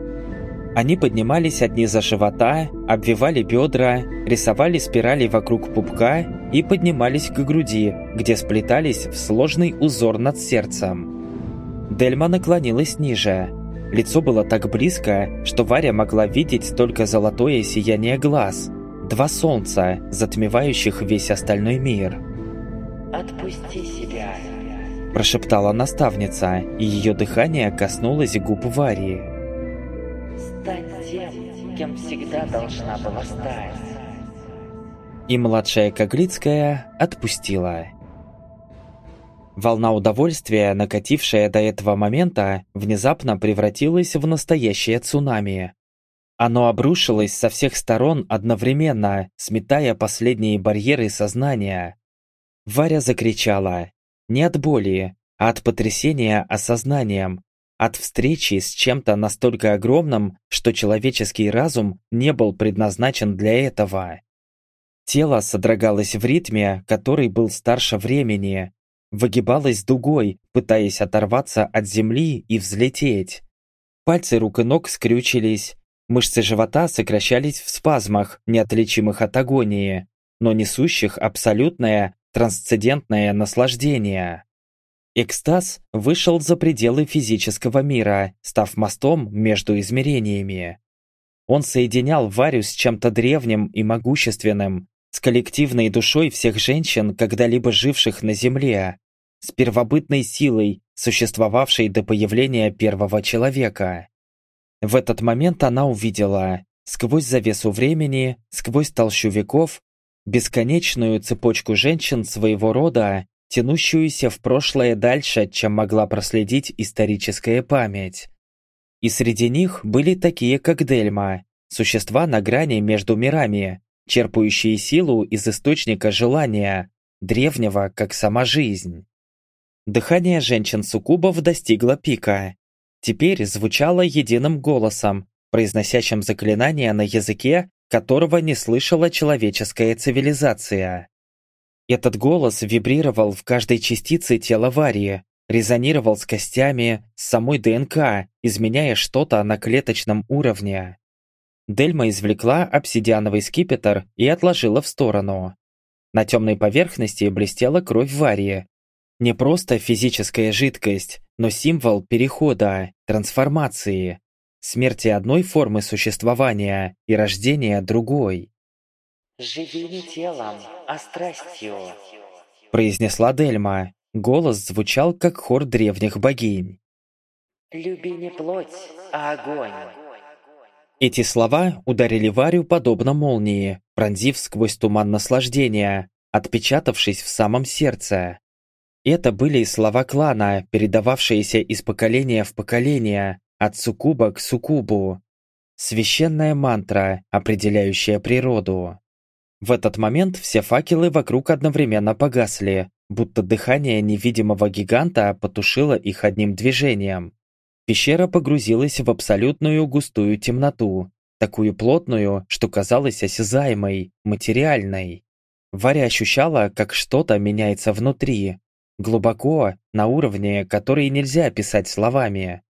[SPEAKER 1] Они поднимались от низа живота, обвивали бедра, рисовали спирали вокруг пупка и поднимались к груди, где сплетались в сложный узор над сердцем. Дельма наклонилась ниже. Лицо было так близко, что Варя могла видеть только золотое сияние глаз, два солнца, затмевающих весь остальной мир.
[SPEAKER 2] «Отпусти себя»,
[SPEAKER 1] прошептала наставница, и ее дыхание коснулось губ Варии.
[SPEAKER 2] «Стань тем, кем всегда должна была стать».
[SPEAKER 1] И младшая Коглицкая отпустила. Волна удовольствия, накатившая до этого момента, внезапно превратилась в настоящее цунами. Оно обрушилось со всех сторон одновременно, сметая последние барьеры сознания. Варя закричала, не от боли, а от потрясения осознанием, От встречи с чем-то настолько огромным, что человеческий разум не был предназначен для этого. Тело содрогалось в ритме, который был старше времени, выгибалось дугой, пытаясь оторваться от земли и взлететь. Пальцы рук и ног скрючились, мышцы живота сокращались в спазмах, неотличимых от агонии, но несущих абсолютное, трансцендентное наслаждение. Экстаз вышел за пределы физического мира, став мостом между измерениями. Он соединял Варю с чем-то древним и могущественным, с коллективной душой всех женщин, когда-либо живших на Земле, с первобытной силой, существовавшей до появления первого человека. В этот момент она увидела, сквозь завесу времени, сквозь толщу веков, бесконечную цепочку женщин своего рода, тянущуюся в прошлое дальше, чем могла проследить историческая память. И среди них были такие, как Дельма, существа на грани между мирами, черпающие силу из источника желания, древнего, как сама жизнь. Дыхание женщин-суккубов достигло пика. Теперь звучало единым голосом, произносящим заклинание на языке, которого не слышала человеческая цивилизация. Этот голос вибрировал в каждой частице тела Варии, резонировал с костями, с самой ДНК, изменяя что-то на клеточном уровне. Дельма извлекла обсидиановый скипетр и отложила в сторону. На темной поверхности блестела кровь Варии. Не просто физическая жидкость, но символ перехода, трансформации, смерти одной формы существования и рождения другой.
[SPEAKER 2] «Живи не телом, а страстью», –
[SPEAKER 1] произнесла Дельма. Голос звучал, как хор древних богинь.
[SPEAKER 2] «Люби не плоть, а огонь».
[SPEAKER 1] Эти слова ударили Варю подобно молнии, пронзив сквозь туман наслаждения, отпечатавшись в самом сердце. Это были слова клана, передававшиеся из поколения в поколение, от суккуба к суккубу. Священная мантра, определяющая природу. В этот момент все факелы вокруг одновременно погасли, будто дыхание невидимого гиганта потушило их одним движением. Пещера погрузилась в абсолютную густую темноту, такую плотную, что казалась осязаемой, материальной. Варя ощущала, как что-то меняется внутри, глубоко, на уровне, который нельзя описать словами.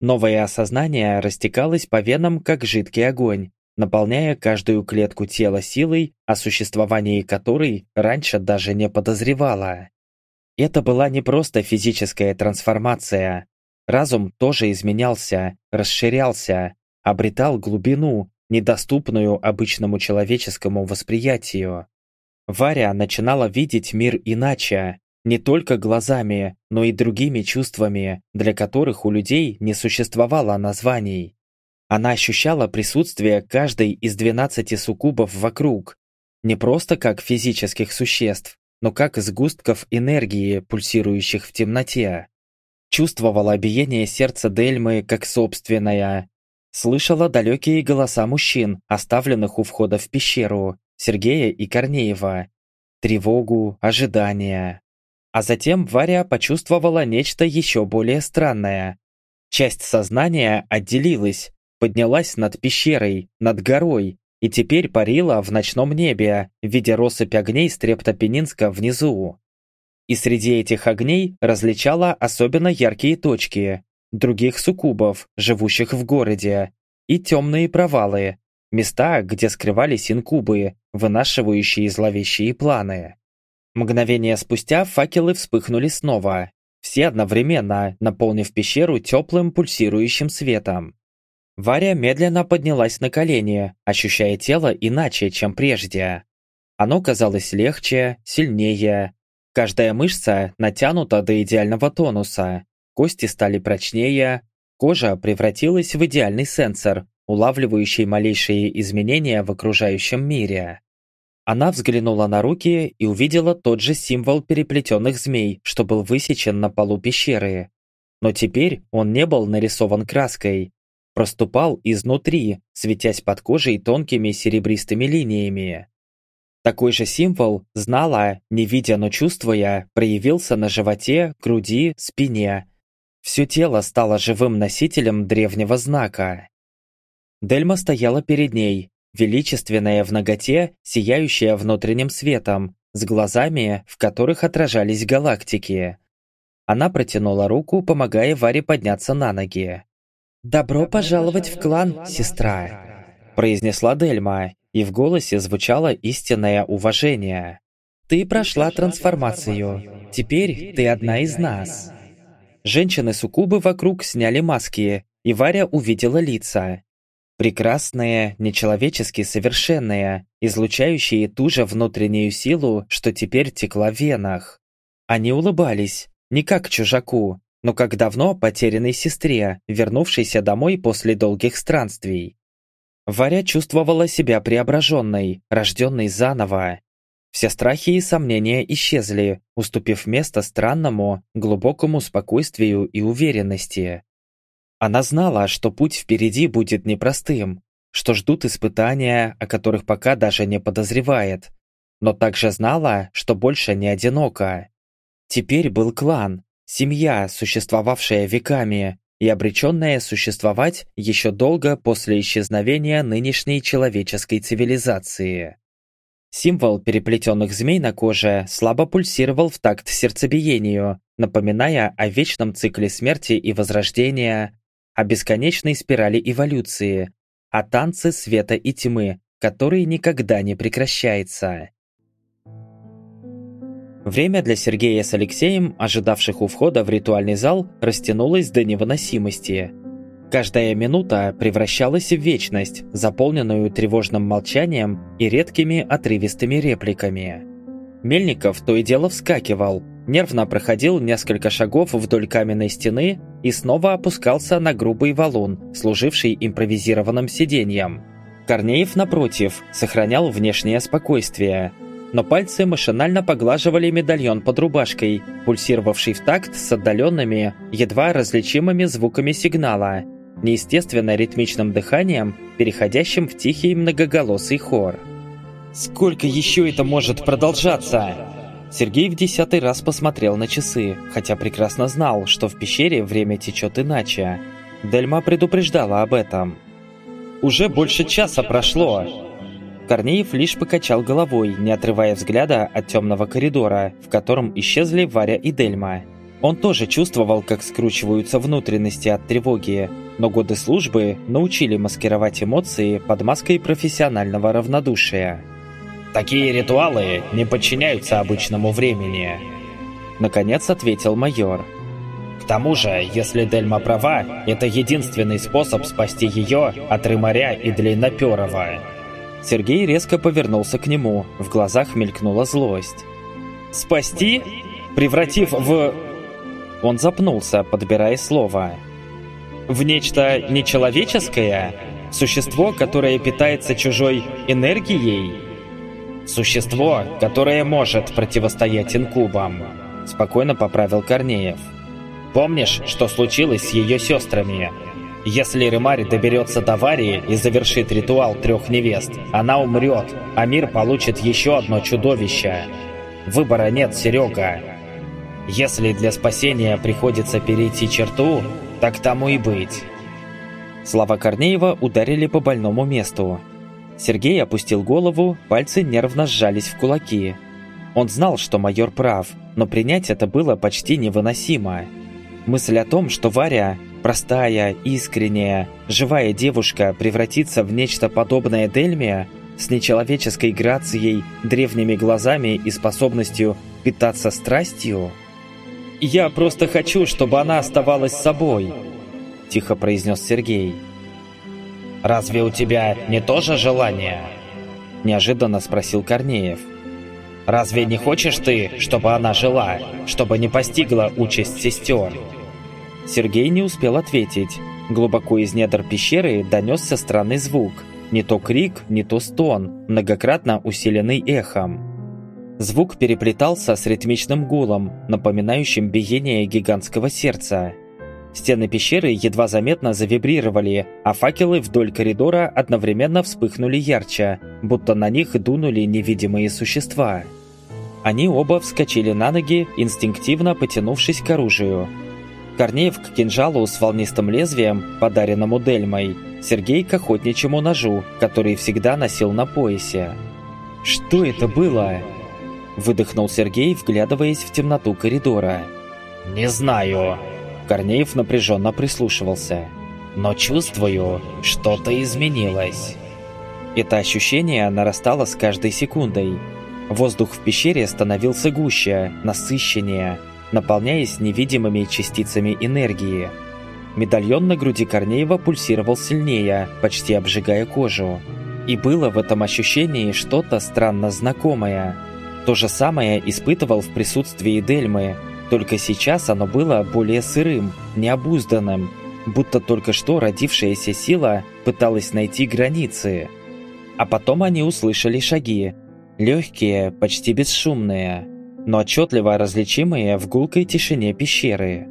[SPEAKER 1] Новое осознание растекалось по венам, как жидкий огонь, наполняя каждую клетку тела силой, о существовании которой раньше даже не подозревала. Это была не просто физическая трансформация. Разум тоже изменялся, расширялся, обретал глубину, недоступную обычному человеческому восприятию. Варя начинала видеть мир иначе, не только глазами, но и другими чувствами, для которых у людей не существовало названий. Она ощущала присутствие каждой из 12 суккубов вокруг, не просто как физических существ, но как сгустков энергии, пульсирующих в темноте. Чувствовала биение сердца Дельмы как собственное. Слышала далекие голоса мужчин, оставленных у входа в пещеру, Сергея и Корнеева. Тревогу, ожидание. А затем Варя почувствовала нечто еще более странное. Часть сознания отделилась, поднялась над пещерой, над горой, и теперь парила в ночном небе, видя россыпь огней Стрептопенинска внизу. И среди этих огней различала особенно яркие точки, других суккубов, живущих в городе, и темные провалы, места, где скрывались инкубы, вынашивающие зловещие планы. Мгновение спустя факелы вспыхнули снова, все одновременно, наполнив пещеру теплым пульсирующим светом. Варя медленно поднялась на колени, ощущая тело иначе, чем прежде. Оно казалось легче, сильнее. Каждая мышца натянута до идеального тонуса, кости стали прочнее, кожа превратилась в идеальный сенсор, улавливающий малейшие изменения в окружающем мире. Она взглянула на руки и увидела тот же символ переплетенных змей, что был высечен на полу пещеры. Но теперь он не был нарисован краской, проступал изнутри, светясь под кожей тонкими серебристыми линиями. Такой же символ, знала, не видя, но чувствуя, проявился на животе, груди, спине. Все тело стало живым носителем древнего знака. Дельма стояла перед ней, величественная в ноготе, сияющая внутренним светом, с глазами, в которых отражались галактики. Она протянула руку, помогая Варе подняться на ноги. «Добро пожаловать в клан, сестра!» произнесла Дельма, и в голосе звучало истинное уважение. «Ты прошла трансформацию. Теперь ты одна из нас». Женщины-суккубы вокруг сняли маски, и Варя увидела лица. Прекрасные, нечеловечески совершенные, излучающие ту же внутреннюю силу, что теперь текла в венах. Они улыбались, не как чужаку, но как давно потерянной сестре, вернувшейся домой после долгих странствий. Варя чувствовала себя преображенной, рожденной заново. Все страхи и сомнения исчезли, уступив место странному, глубокому спокойствию и уверенности. Она знала, что путь впереди будет непростым, что ждут испытания, о которых пока даже не подозревает, но также знала, что больше не одинока. Теперь был клан, семья, существовавшая веками, и обреченная существовать еще долго после исчезновения нынешней человеческой цивилизации. Символ переплетенных змей на коже слабо пульсировал в такт сердцебиению, напоминая о вечном цикле смерти и возрождения, о бесконечной спирали эволюции, о танце света и тьмы, который никогда не прекращается. Время для Сергея с Алексеем, ожидавших у входа в ритуальный зал, растянулось до невыносимости. Каждая минута превращалась в вечность, заполненную тревожным молчанием и редкими отрывистыми репликами. Мельников то и дело вскакивал, нервно проходил несколько шагов вдоль каменной стены и снова опускался на грубый валун, служивший импровизированным сиденьем. Корнеев, напротив, сохранял внешнее спокойствие – но пальцы машинально поглаживали медальон под рубашкой, пульсировавший в такт с отдаленными, едва различимыми звуками сигнала, неестественно ритмичным дыханием, переходящим в тихий многоголосый хор. «Сколько еще это может продолжаться?» Сергей в десятый раз посмотрел на часы, хотя прекрасно знал, что в пещере время течет иначе. Дельма предупреждала об этом. «Уже больше часа прошло!» Корнеев лишь покачал головой, не отрывая взгляда от темного коридора, в котором исчезли Варя и Дельма. Он тоже чувствовал, как скручиваются внутренности от тревоги, но годы службы научили маскировать эмоции под маской профессионального равнодушия.
[SPEAKER 3] «Такие ритуалы не подчиняются обычному времени», —
[SPEAKER 1] наконец ответил майор.
[SPEAKER 3] «К тому же, если Дельма права, это единственный способ спасти ее от Рымаря и Длинноперова».
[SPEAKER 1] Сергей резко повернулся к нему, в глазах мелькнула злость.
[SPEAKER 3] «Спасти? Превратив в...»
[SPEAKER 1] Он запнулся, подбирая слово.
[SPEAKER 3] «В нечто нечеловеческое? Существо, которое питается чужой энергией?» «Существо, которое может противостоять инкубам», — спокойно поправил Корнеев. «Помнишь, что случилось с ее сестрами?» Если Ремарь доберется до Варии и завершит ритуал трех невест, она умрет, а мир получит еще одно чудовище. Выбора нет, Серега. Если для спасения приходится перейти черту, так тому и быть.
[SPEAKER 1] Слова Корнеева ударили по больному месту. Сергей опустил голову, пальцы нервно сжались в кулаки. Он знал, что майор прав, но принять это было почти невыносимо. Мысль о том, что Варя, простая, искренняя, живая девушка превратится в нечто подобное Дельме с нечеловеческой грацией, древними глазами и способностью питаться страстью?
[SPEAKER 3] «Я просто хочу, чтобы она оставалась собой», – тихо произнес Сергей. «Разве у тебя не то же желание?» – неожиданно спросил Корнеев. «Разве не хочешь ты, чтобы она жила, чтобы не постигла участь сестер?»
[SPEAKER 1] Сергей не успел ответить. Глубоко из недр пещеры донесся странный звук. Не то крик, не то стон, многократно усиленный эхом. Звук переплетался с ритмичным гулом, напоминающим биение гигантского сердца. Стены пещеры едва заметно завибрировали, а факелы вдоль коридора одновременно вспыхнули ярче, будто на них дунули невидимые существа. Они оба вскочили на ноги, инстинктивно потянувшись к оружию. Корнеев к кинжалу с волнистым лезвием, подаренному Дельмой, Сергей к охотничьему ножу, который всегда носил на поясе. «Что это было?» Выдохнул Сергей, вглядываясь в темноту коридора.
[SPEAKER 3] «Не знаю».
[SPEAKER 1] Корнеев напряженно прислушивался.
[SPEAKER 3] «Но чувствую, что-то изменилось».
[SPEAKER 1] Это ощущение нарастало с каждой секундой. Воздух в пещере становился гуще, насыщеннее, наполняясь невидимыми частицами энергии. Медальон на груди Корнеева пульсировал сильнее, почти обжигая кожу. И было в этом ощущении что-то странно знакомое. То же самое испытывал в присутствии Дельмы, только сейчас оно было более сырым, необузданным, будто только что родившаяся сила пыталась найти границы. А потом они услышали шаги, легкие, почти бесшумные, но отчетливо различимые в гулкой тишине пещеры.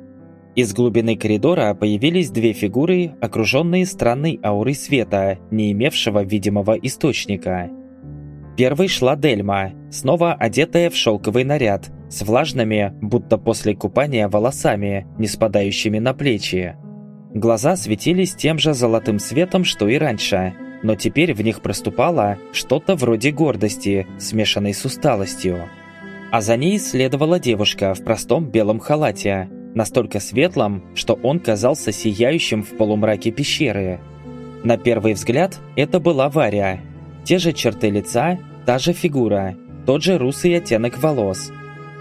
[SPEAKER 1] Из глубины коридора появились две фигуры, окруженные странной аурой света, не имевшего видимого источника. Первой шла Дельма, снова одетая в шелковый наряд, с влажными, будто после купания волосами, не спадающими на плечи. Глаза светились тем же золотым светом, что и раньше, но теперь в них проступало что-то вроде гордости, смешанной с усталостью. А за ней следовала девушка в простом белом халате, настолько светлом, что он казался сияющим в полумраке пещеры. На первый взгляд это была Варя. Те же черты лица, та же фигура, тот же русый оттенок волос.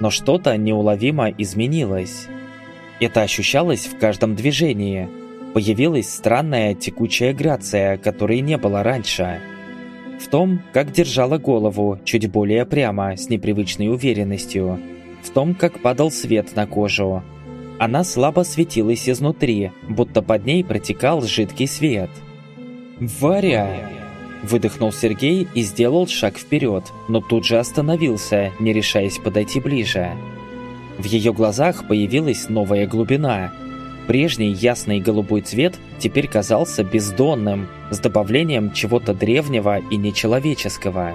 [SPEAKER 1] Но что-то неуловимо изменилось. Это ощущалось в каждом движении – Появилась странная текучая грация, которой не было раньше. Том, как держала голову чуть более прямо, с непривычной уверенностью. В том, как падал свет на кожу. Она слабо светилась изнутри, будто под ней протекал жидкий свет. «Варя!» Выдохнул Сергей и сделал шаг вперед, но тут же остановился, не решаясь подойти ближе. В ее глазах появилась новая глубина, Прежний ясный голубой цвет теперь казался бездонным, с добавлением чего-то древнего и нечеловеческого.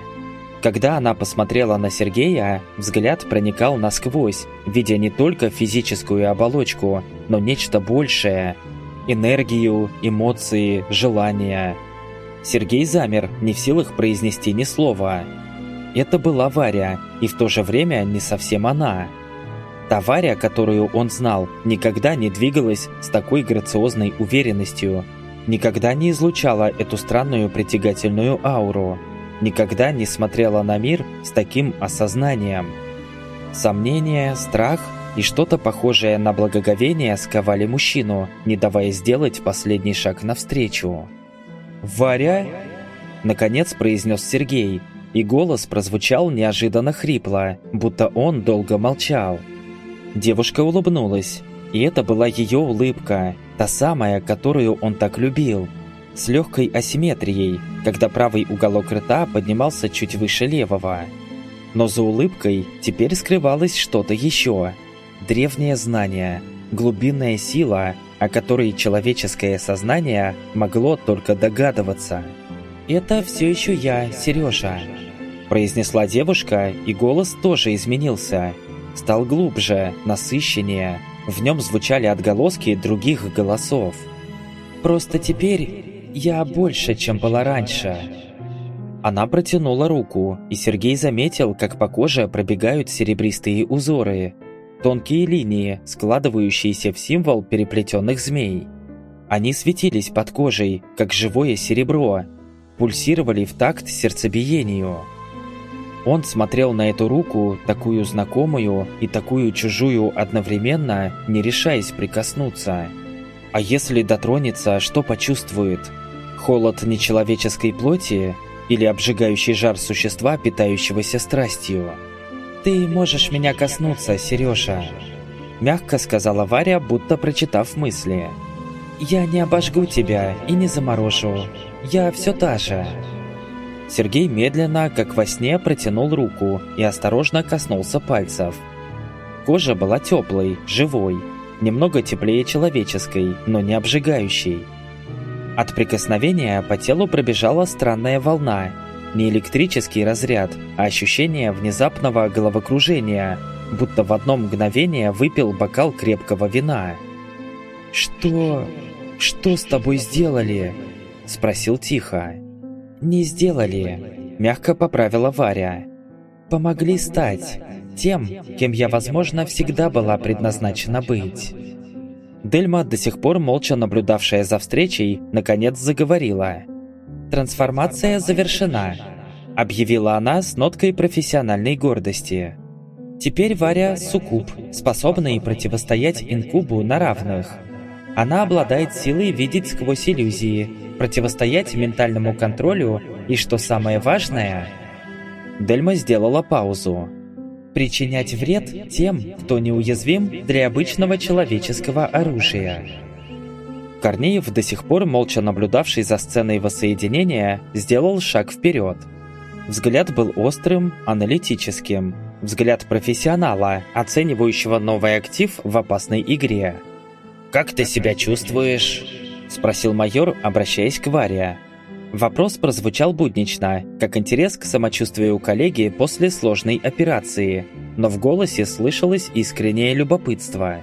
[SPEAKER 1] Когда она посмотрела на Сергея, взгляд проникал насквозь, видя не только физическую оболочку, но нечто большее – энергию, эмоции, желания. Сергей замер, не в силах произнести ни слова. Это была Варя, и в то же время не совсем она – Тавария, которую он знал, никогда не двигалась с такой грациозной уверенностью, никогда не излучала эту странную притягательную ауру, никогда не смотрела на мир с таким осознанием. Сомнение, страх и что-то похожее на благоговение сковали мужчину, не давая сделать последний шаг навстречу. «Варя?» – наконец произнес Сергей, и голос прозвучал неожиданно хрипло, будто он долго молчал. Девушка улыбнулась, и это была ее улыбка, та самая, которую он так любил, с легкой асимметрией, когда правый уголок рта поднимался чуть выше левого. Но за улыбкой теперь скрывалось что-то еще. Древнее знание, глубинная сила, о которой человеческое сознание могло только догадываться. «Это все еще я, Сережа», – произнесла девушка, и голос тоже изменился – стал глубже, насыщеннее. В нем звучали отголоски других голосов. «Просто теперь я больше, чем была раньше». Она протянула руку, и Сергей заметил, как по коже пробегают серебристые узоры. Тонкие линии, складывающиеся в символ переплетенных змей. Они светились под кожей, как живое серебро, пульсировали в такт сердцебиению. Он смотрел на эту руку, такую знакомую и такую чужую одновременно, не решаясь прикоснуться. А если дотронется, что почувствует? Холод нечеловеческой плоти или обжигающий жар существа, питающегося страстью? «Ты можешь меня коснуться, Сережа», – мягко сказала Варя, будто прочитав мысли. «Я не обожгу тебя и не заморожу. Я все та же». Сергей медленно, как во сне, протянул руку и осторожно коснулся пальцев. Кожа была теплой, живой, немного теплее человеческой, но не обжигающей. От прикосновения по телу пробежала странная волна, не электрический разряд, а ощущение внезапного головокружения, будто в одно мгновение выпил бокал крепкого вина.
[SPEAKER 2] «Что... что с тобой сделали?» – спросил тихо. «Не сделали», – мягко поправила Варя. «Помогли стать тем, кем я, возможно, всегда была предназначена быть».
[SPEAKER 1] Дельма, до сих пор молча наблюдавшая за встречей, наконец заговорила.
[SPEAKER 2] «Трансформация завершена», – объявила она с ноткой профессиональной гордости. «Теперь Варя – суккуб, способный противостоять инкубу на равных. Она обладает силой видеть сквозь иллюзии, противостоять ментальному контролю и, что самое важное...»
[SPEAKER 1] Дельма сделала паузу
[SPEAKER 2] причинять вред тем, кто неуязвим для обычного человеческого оружия.
[SPEAKER 1] Корнеев, до сих пор молча наблюдавший за сценой воссоединения, сделал шаг вперед. Взгляд был острым, аналитическим. Взгляд профессионала, оценивающего новый актив в опасной игре.
[SPEAKER 3] «Как ты себя чувствуешь?» – спросил майор, обращаясь к Варе.
[SPEAKER 1] Вопрос прозвучал буднично, как интерес к самочувствию коллеги после сложной операции, но в голосе слышалось искреннее любопытство.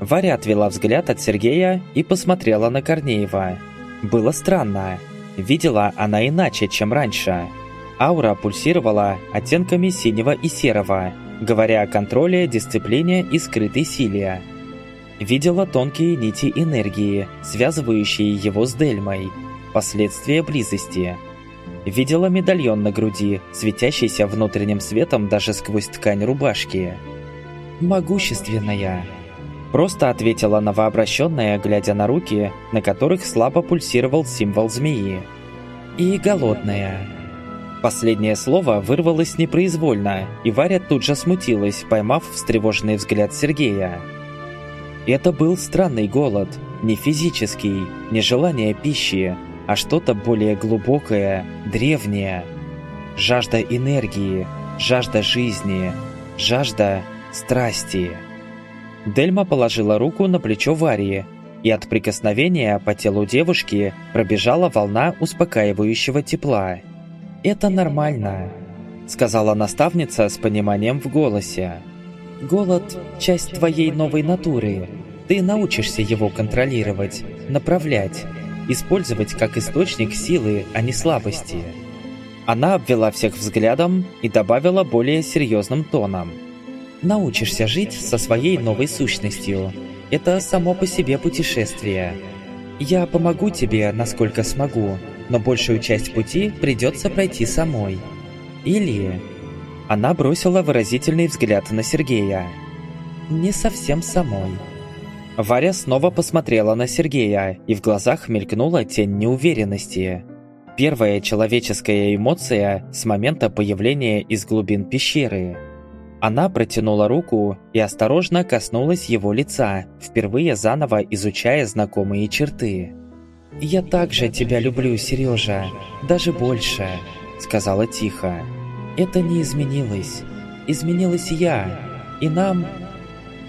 [SPEAKER 1] Варя отвела взгляд от Сергея и посмотрела на Корнеева. Было странно. Видела она иначе, чем раньше. Аура пульсировала оттенками синего и серого, говоря о контроле, дисциплине и скрытой силе. Видела тонкие нити энергии, связывающие его с Дельмой – Последствия близости. Видела медальон на груди, светящийся внутренним светом даже сквозь ткань рубашки.
[SPEAKER 2] «Могущественная»,
[SPEAKER 1] Просто ответила новообращенная, глядя на руки, на которых слабо пульсировал символ змеи.
[SPEAKER 2] «И голодная».
[SPEAKER 1] Последнее слово вырвалось непроизвольно, и Варя тут же смутилась, поймав встревоженный взгляд Сергея. Это был странный голод, не физический, не желание пищи, а что-то более глубокое, древнее. Жажда энергии, жажда жизни, жажда страсти. Дельма положила руку на плечо Варии, и от прикосновения по телу девушки пробежала волна успокаивающего тепла.
[SPEAKER 2] «Это нормально», — сказала наставница с пониманием в голосе. «Голод — часть твоей новой натуры. Ты научишься его контролировать, направлять, использовать как источник силы, а не слабости.
[SPEAKER 1] Она обвела всех взглядом и добавила более серьезным тоном.
[SPEAKER 2] Научишься жить со своей новой сущностью. Это само по себе путешествие. Я помогу тебе, насколько смогу, но большую часть пути придется пройти самой. Или...
[SPEAKER 1] Она бросила выразительный взгляд на Сергея.
[SPEAKER 2] Не совсем самой.
[SPEAKER 1] Варя снова посмотрела на Сергея, и в глазах мелькнула тень неуверенности. Первая человеческая эмоция с момента появления из глубин пещеры. Она протянула руку и осторожно коснулась его лица, впервые заново изучая знакомые черты.
[SPEAKER 2] «Я также тебя люблю, Сережа, даже больше», — сказала тихо. «Это не изменилось. Изменилась я, и нам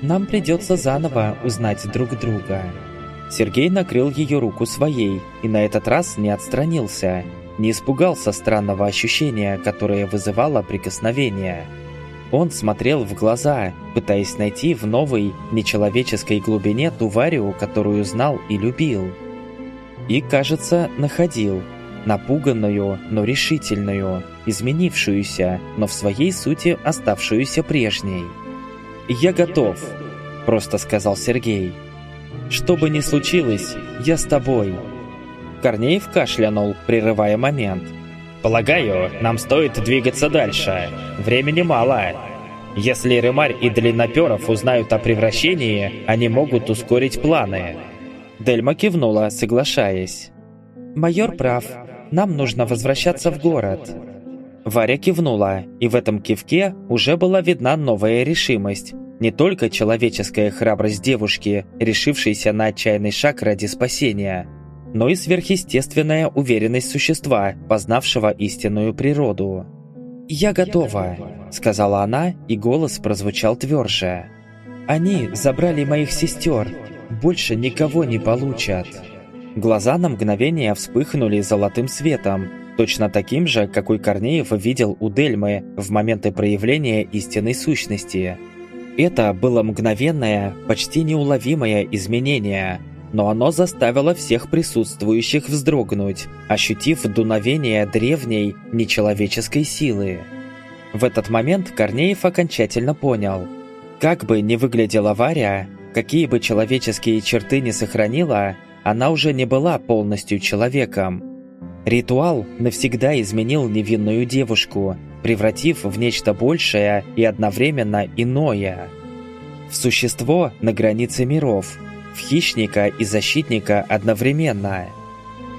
[SPEAKER 2] нам придется заново узнать друг друга».
[SPEAKER 1] Сергей накрыл ее руку своей и на этот раз не отстранился, не испугался странного ощущения, которое вызывало прикосновение. Он смотрел в глаза, пытаясь найти в новой, нечеловеческой глубине ту Варю, которую знал и любил. И, кажется, находил. Напуганную, но решительную, изменившуюся, но в своей сути оставшуюся прежней. «Я готов», – просто сказал Сергей. «Что бы ни случилось, я с тобой». Корнеев кашлянул, прерывая момент.
[SPEAKER 3] «Полагаю, нам стоит двигаться дальше. Времени мало. Если Ремарь и Длинноперов узнают о превращении, они могут ускорить планы».
[SPEAKER 1] Дельма кивнула, соглашаясь.
[SPEAKER 2] «Майор прав. Нам нужно возвращаться в город».
[SPEAKER 1] Варя кивнула, и в этом кивке уже была видна новая решимость, не только человеческая храбрость девушки, решившейся на отчаянный шаг ради спасения, но и сверхъестественная уверенность существа, познавшего истинную природу.
[SPEAKER 2] «Я готова», — сказала она, и голос прозвучал тверже. «Они забрали моих сестер, больше никого не получат».
[SPEAKER 1] Глаза на мгновение вспыхнули золотым светом, точно таким же, какой Корнеев видел у Дельмы в моменты проявления истинной сущности — Это было мгновенное, почти неуловимое изменение, но оно заставило всех присутствующих вздрогнуть, ощутив дуновение древней, нечеловеческой силы. В этот момент Корнеев окончательно понял. Как бы ни выглядела Варя, какие бы человеческие черты не сохранила, она уже не была полностью человеком. Ритуал навсегда изменил невинную девушку, превратив в нечто большее и одновременно иное. В существо на границе миров, в хищника и защитника одновременно.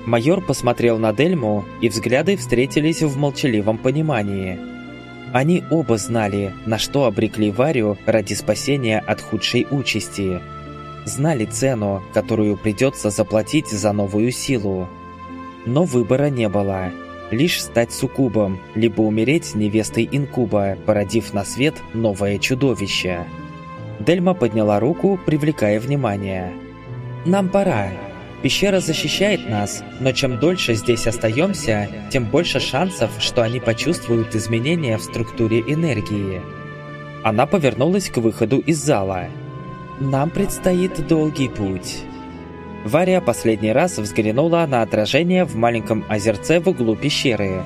[SPEAKER 1] Майор посмотрел на Дельму, и взгляды встретились в молчаливом понимании. Они оба знали, на что обрекли Варю ради спасения от худшей участи. Знали цену, которую придется заплатить за новую силу. Но выбора не было. Лишь стать суккубом, либо умереть невестой инкуба, породив на свет новое чудовище. Дельма подняла руку, привлекая внимание. «Нам пора. Пещера защищает нас, но чем дольше здесь остаемся, тем больше шансов, что они почувствуют изменения в структуре энергии». Она повернулась к выходу из зала. «Нам предстоит долгий путь». Варя последний раз взглянула на отражение в маленьком озерце в углу пещеры.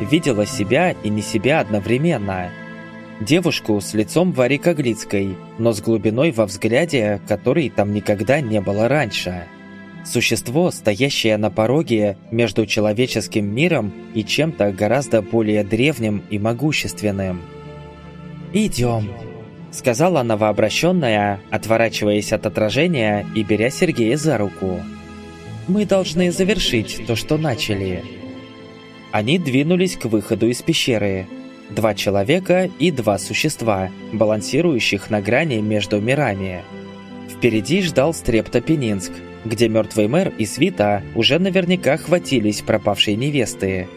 [SPEAKER 1] Видела себя и не себя одновременно. Девушку с лицом Вари Коглицкой, но с глубиной во взгляде, которой там никогда не было раньше. Существо, стоящее на пороге между человеческим миром и чем-то гораздо более древним и могущественным. «Идем», Сказала новообращенная, отворачиваясь от отражения и беря Сергея за руку. «Мы должны завершить то, что начали». Они двинулись к выходу из пещеры. Два человека и два существа, балансирующих на грани между мирами. Впереди ждал Стрептопенинск, где мертвый мэр и свита уже наверняка хватились пропавшей невесты.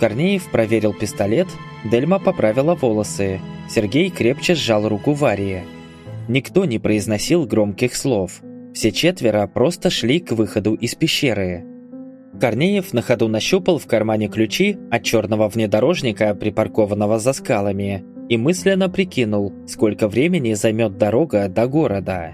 [SPEAKER 1] Корнеев проверил пистолет, Дельма поправила волосы, Сергей крепче сжал руку Варии. Никто не произносил громких слов. Все четверо просто шли к выходу из пещеры. Корнеев на ходу нащупал в кармане ключи от черного внедорожника, припаркованного за скалами, и мысленно прикинул, сколько времени займет дорога до города.